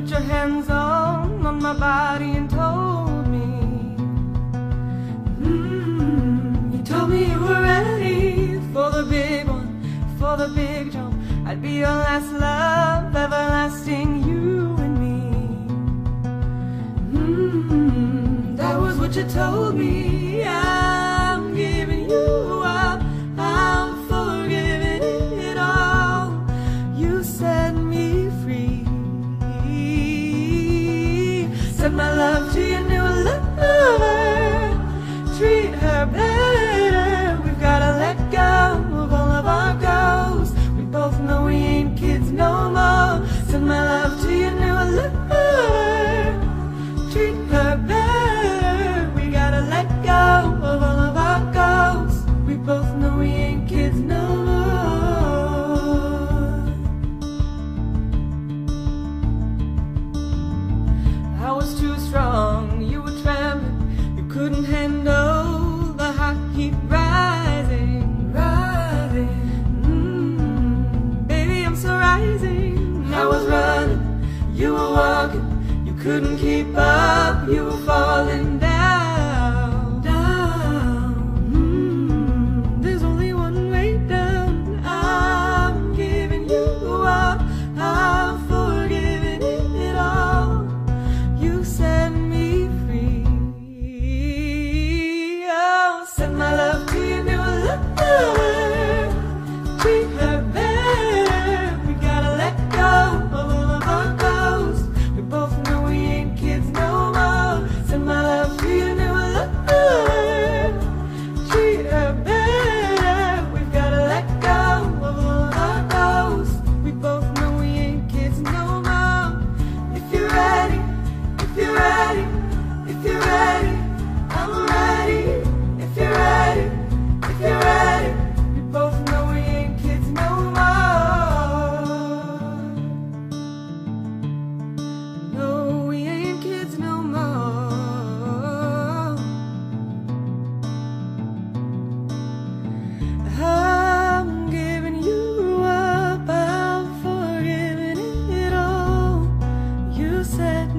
put your hands on, on my body and told me. Mm, you told me you were ready for the big one, for the big jump. I'd be your last love, everlasting you and me. Mm, that was what you told me. Couldn't keep up, you were falling said